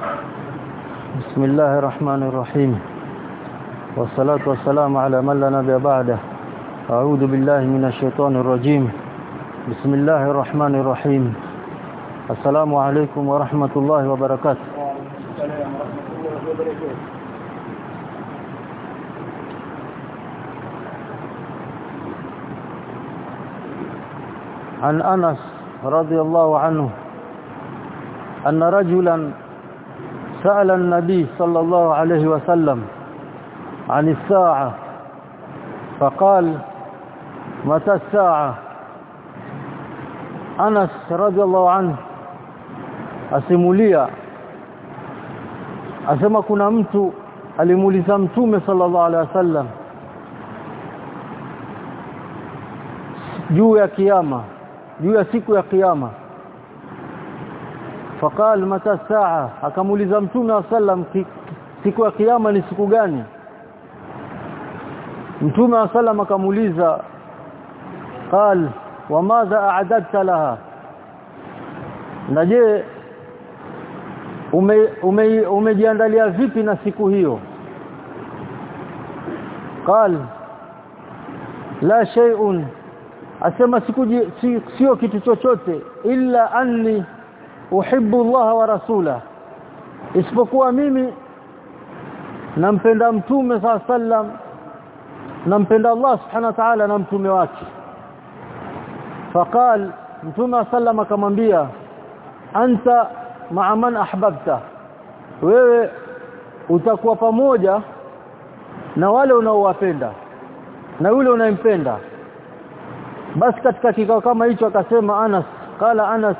بسم الله الرحمن الرحيم. والصلاة والسلام على من لا نبي بعده. أعوذ بالله من الشيطان الرجيم. بسم الله الرحمن الرحيم. السلام عليكم ورحمة الله وبركاته. عن أنس رضي الله عنه أن رجلا سأل النبي صلى الله عليه وسلم عن الساعة فقال متى الساعة؟ أنس رضي الله عنه اسيموليا اسما كنا mtu ألمولي mtume صلى الله عليه وسلم. juu ya kiyama juu ya siku ya kiyama faqal mata saa? Akamuuliza mtume sallam siku ya kiyama ni siku gani? Mtume sallam akamuuliza qal wa madha a'adadta laha? Na je ume umejiandalia ume vipi na siku hiyo? Qal la shay'un. Asema sikuji sio kitu chochote illa anni uhibbu Allah wa rasula isipokuwa mimi nampenda mtume saa sallam nampenda Allah subhanahu wa ta'ala na mtume wake. Faqal mtume sallam akamwambia anta ma'a man ahbabta. Wewe utakuwa pamoja na wale unaowapenda na yule unayempenda. Basi katika kikao kama hicho akasema Anas qala Anas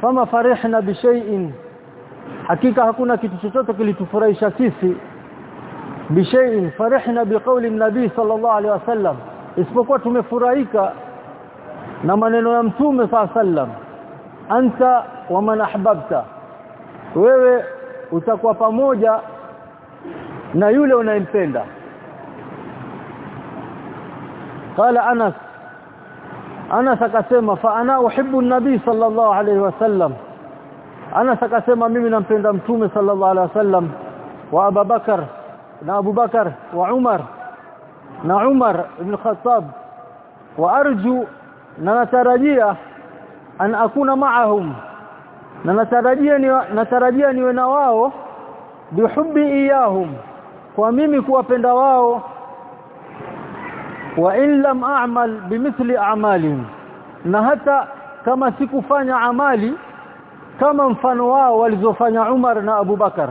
fama farihna bi shay'in. Hakika hakuna kitu chochote kilitufurahisha sisi. Bi shay'in farihna bi qawli nabii sallallahu alaihi wasallam isipokuwa tumefurahika na maneno ya mtume sallam. Anta wa man ahbabta. Wewe utakuwa pamoja na yule unayempenda. Qala Anas Anas akasema fa ana uhibbu nabii sallallahu alayhi wasallam Anas akasema mimi nampenda mtume sallallahu alayhi wasallam wa Abu Bakar na Abu Bakar wa Umar na Umar ibn Khattab wa arju na natarajia an akuna ma'ahum na natarajia ni natarajia niwe na wao bihubbi iyahum kwa mimi kuwapenda wao wa in lam a'mal bimithli a'malihim na hata kama sikufanya amali kama mfano wao walizofanya Umar na Abu Bakar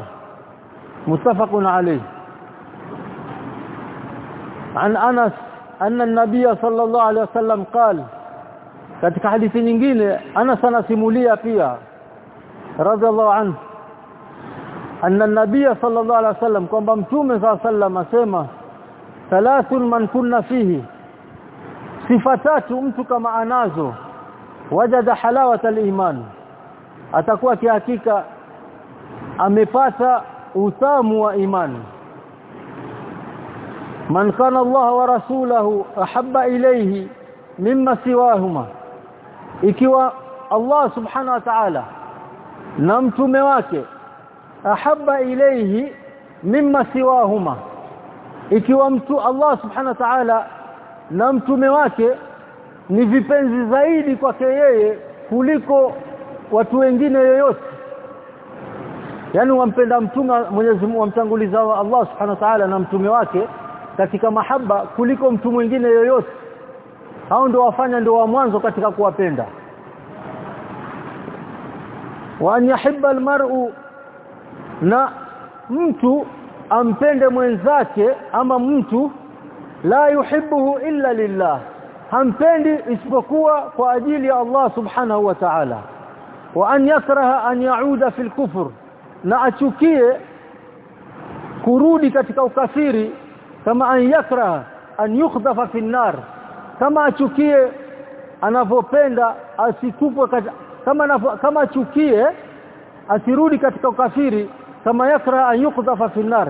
mutafaqun alayh عن أنس أن النبي صلى الله عليه وسلم قال katika hadithi nyingine Anas anasimulia pia radhiallahu anhu anna an-nabiy sallallahu alaihi wasallam kwamba mtume sallallahu alaihi wasallam asema thalathun man kunna fihi sifa tatu mtu kama anazo wajada halawata al-iman atakuwa kihakika amepata utamu wa imani man kana Allah wa rasulahu ahabba ilayhi mimma siwahuma ikiwa Allah subhanahu wa ta'ala na mtume wake ahabba ilayhi mimma siwahuma ikiwa mtu Allah subhanahu wa ta'ala na mtume wake ni vipenzi zaidi kwake yeye kuliko watu wengine yoyote. Yani wampenda mtume Mwenyezi Mungu wamtanguliza Allah subhanahu wa ta'ala na mtume wake katika mahaba kuliko mtu mwingine yoyote. Hao ndio wafanya ndio wa mwanzo katika kuwapenda. Wa an yahibba almar'u na mtu ampende mwenzake ama mtu la yuhibbuhu illa lillah. Hampendi isipokuwa kwa ajili ya Allah subhanahu wa ta'ala. Wa an yakraha an yauda fil kufr. Na achukie kurudi katika ukafiri. Kama an yakraha an yukhdafa fi nar. Kama achukie anavyopenda asitupwe kama kama achukie asirudi katika ukafiri kama yakra an yukdhafa fi nar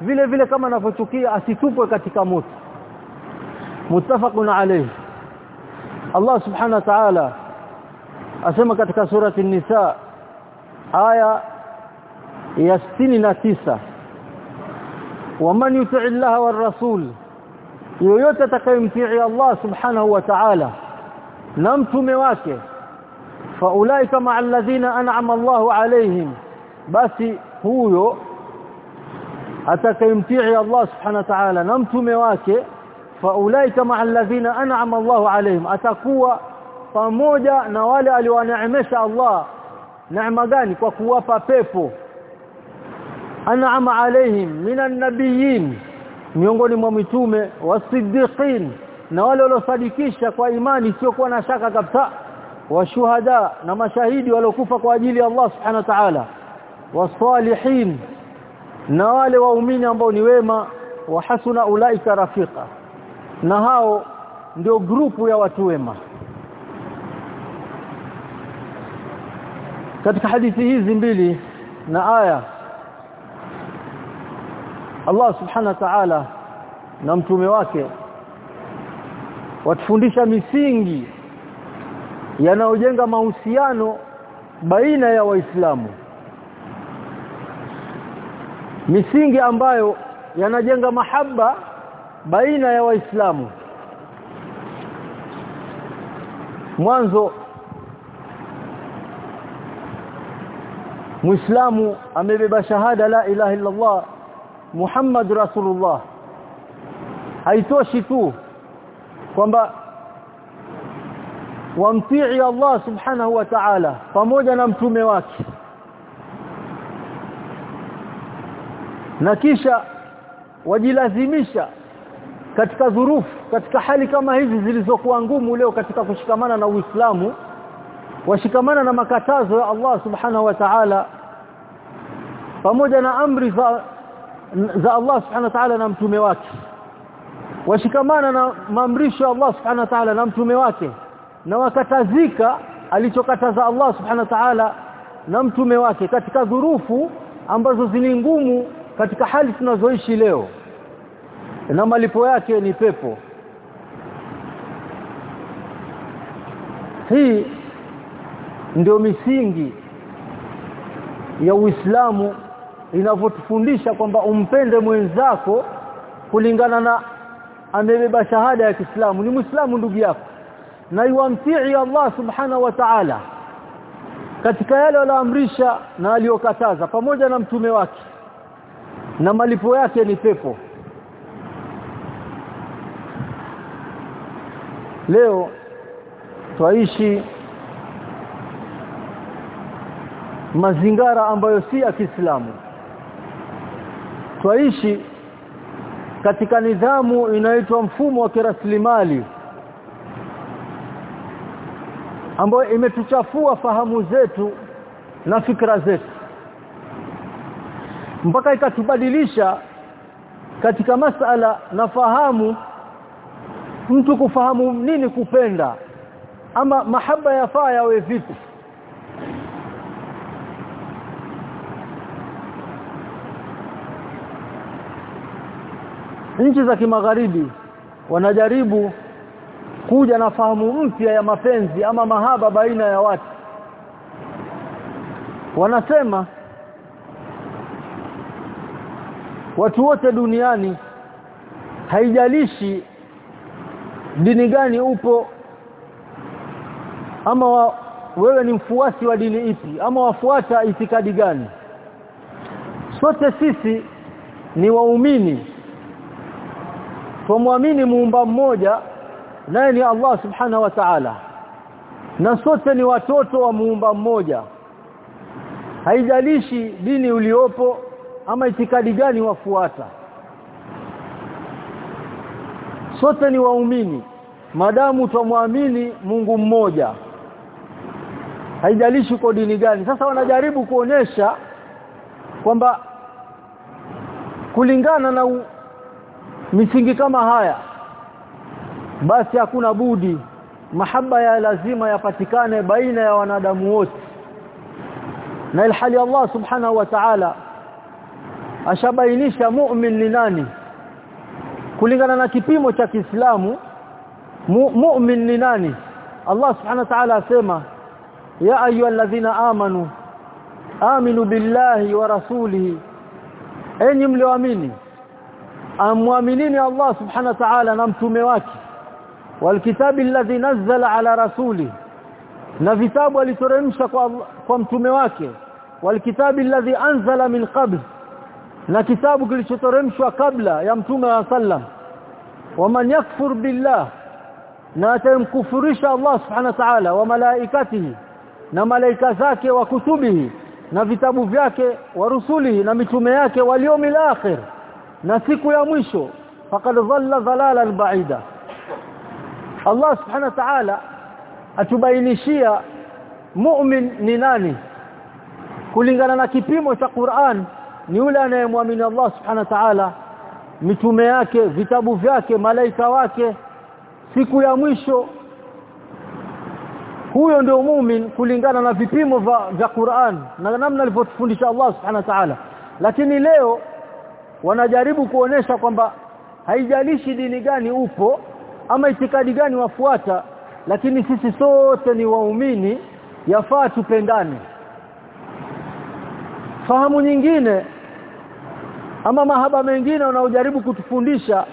vile vile kama anavyochukia asitupwe katika moto. Muttafaqun alayhi. Allah subhanahu wa ta'ala asema katika surati an-nisa aya ya na tisa. Waman yuti Allah war rasul yoyote atakayemtii Allah subhanahu wa ta'ala na mtume wake faulaika ma'a alladhina an'ama Allahu alayhim basi huyo atakayemtii Allah subhanahu wa ta'ala na mtume wake faulaika ma'a alladhina an'ama Allahu alayhim atakuwa pamoja na wale aliowaneemesha Allah neema gani kwa kuwapa pepo an'ama alayhim minan nabiyyin miongoni mwa mitume wasiddiqin na wale waliosadikisha kwa imani sio kuwa na shaka kabisa washuhada na mashahidi waliokufa kwa ajili ya Allah subhanahu wa ta'ala wasalihin na wale waumini ambao ni wema wa hasuna ulaika rafika na hao ndio grupu ya watu wema. Katika hadithi hizi mbili na aya Allah subhanahu wa ta'ala na mtume wake watufundisha misingi yanayojenga mahusiano baina ya waislamu misingi ambayo yanajenga mahaba baina ya waislamu. Mwanzo Muislamu amebeba shahada la ilaha illa Allah Muhammad Rasulullah. Haitoshi tu kwamba wamtii Allah subhanahu wa ta'ala pamoja na mtume wake na kisha wajilazimisha katika dhurufu katika hali kama hizi zilizokuwa ngumu leo katika kushikamana na Uislamu washikamana na makatazo ya Allah subhanahu wa ta'ala pamoja na amri za za Allah subhanahu wa ta'ala na mtume wake. Washikamana na maamrisho ya Allah subhanahu wa ta'ala na mtume wake na wakatazika alichokataza Allah subhanahu wa ta'ala na mtume wake katika dhurufu ambazo zini ngumu katika hali tunazoishi leo na malipo yake ni pepo. Hii ndio misingi ya Uislamu inavyotufundisha kwamba umpende mwenzako kulingana na amebeba shahada ya Kiislamu. Ni Muislamu ndugu yako. Na yuamtii Allah subhanahu wa ta'ala katika yale aliyoamrisha na aliyokataza pamoja na mtume wake na malipo yake ni pepo. Leo twaishi mazingara ambayo si ya Kiislamu. Twaishi katika nidhamu inaitwa mfumo wa kiraslimali ambayo imetuchafua fahamu zetu na fikra zetu mpaka ikatubadilisha katika masala nafahamu mtu kufahamu nini kupenda ama mahaba yafaa yawe vipi. Nchi za kimagharibi wanajaribu kuja na fahamu mpya ya mapenzi ama mahaba baina ya watu. Wanasema watu wote duniani haijalishi dini gani upo ama wa, wewe ni mfuasi wa dini ipi ama wafuata itikadi gani. Sote sisi ni waumini. Tumwamini muumba mmoja naye ni Allah subhana wa ta'ala. Na sote ni watoto wa muumba mmoja. Haijalishi dini uliopo ama itikadi gani wafuata? Sote ni waumini. Madamu twamwamini Mungu mmoja. Haijalishi uko dini gani. Sasa wanajaribu kuonesha kwamba kulingana na u, misingi kama haya basi hakuna budi mahaba ya lazima yapatikane baina ya wanadamu wote. Na ilhali Allah subhanahu wa ta'ala ashabainisha mu'min ni nani? Kulingana na kipimo cha Kiislamu mu, mu'min ni nani? Allah subhanahu wa ta'ala asema ya ayyuhalladhina amanu aminu billahi wa rasulihi. Enyi mlioamini amwaminini Allah subhanahu wa ta'ala na mtume wake. Walkitabi alladhi nazzala ala rasuli na vitabu alitoremsha kwa, kwa mtume wake. Walkitabi alladhi anzala min qabl na kitabu kilichoteremshwa kabla ya mtume wa sallam. Waman yakfur billah na atamkufurisha Allah subhanahu wa ta'ala wa malaikatihi na malaika zake wa kutubihi na vitabu vyake wa rusulihi na mitume yake waliomil akhir na siku ya mwisho faqad dhalla dhalalan ba'ida. Allah subhanahu wa ta'ala atubainishia mu'min ni nani? Kulingana na kipimo cha Qur'an ni yule anayemwamini Allah subhanahu wa ta'ala mitume yake vitabu vyake malaika wake siku ya mwisho. Huyo ndio mumin kulingana na vipimo vya Qur'an na namna alivyotufundisha Allah subhanahu wa ta'ala. Lakini leo wanajaribu kuonesha kwamba haijalishi dini gani upo ama itikadi gani wafuata lakini sisi sote ni waumini yafaa tupendane fahamu nyingine ama mahaba mengine wanaojaribu kutufundisha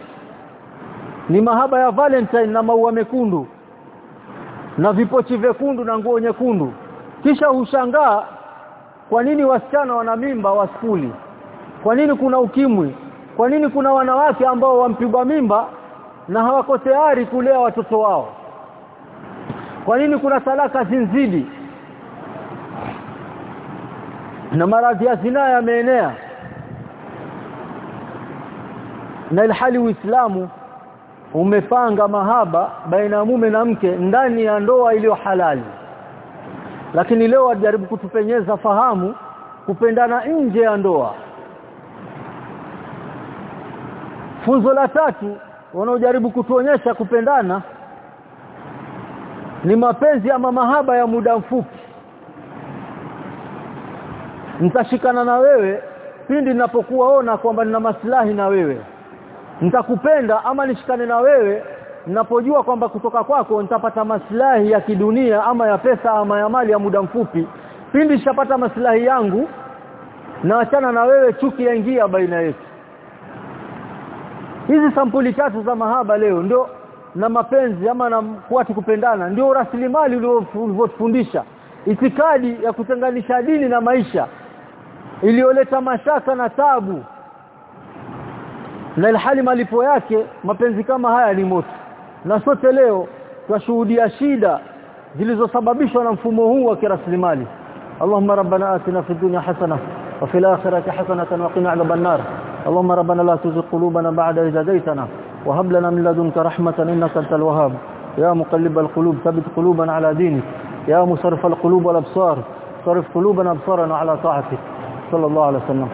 ni mahaba ya Valentine na maua mekundu na vipochi vyekundu na nguo nyekundu. Kisha hushangaa kwa nini wasichana wana mimba wa skuli? Kwa nini kuna ukimwi? Kwa nini kuna wanawake ambao wampigwa mimba na hawako tayari kulea watoto wao? Kwa nini kuna talaka zinzidi na maradhi ya zinaa yameenea. Na ilhali uislamu umepanga mahaba baina ya mume na mke ndani ya ndoa iliyo halali. Lakini leo wajaribu kutupenyeza fahamu kupendana nje ya ndoa. Funzo la tatu wanaojaribu kutuonyesha kupendana ni mapenzi ama mahaba ya muda mfupi nitashikana na wewe pindi ninapokuwaona kwamba nina maslahi na wewe. Nitakupenda ama nishikane na wewe ninapojua kwamba kutoka kwako nitapata maslahi ya kidunia ama ya pesa ama ya mali ya muda mfupi. Pindi nishapata maslahi yangu naachana na wewe chuki yaingia baina yetu. Hizi sampuli tatu za mahaba leo ndio na mapenzi ama na watu kupendana ndio rasilimali ulivyofundisha itikadi ya kutenganisha dini na maisha iliyoleta mashaka na tabu na ilhali malipo yake mapenzi kama haya ni moto na sote leo twashuhudia shida zilizosababishwa na mfumo huu wa kiraslimali Allahumma rabbana atina fid dunya hasana wa fil akhirati hasanatan wa qina adhaban nar اللهم ربنا لا تزغ قلوبنا بعد إذ هديتنا وهب لنا من لدنك رحمة إنك أنت الوهاب يا مقلب القلوب ثبت قلوبنا على دينك يا مصرف القلوب والابصار صرف قلوبنا ابصارنا على طاعتك صلى الله sallallahu alaihi wasallam.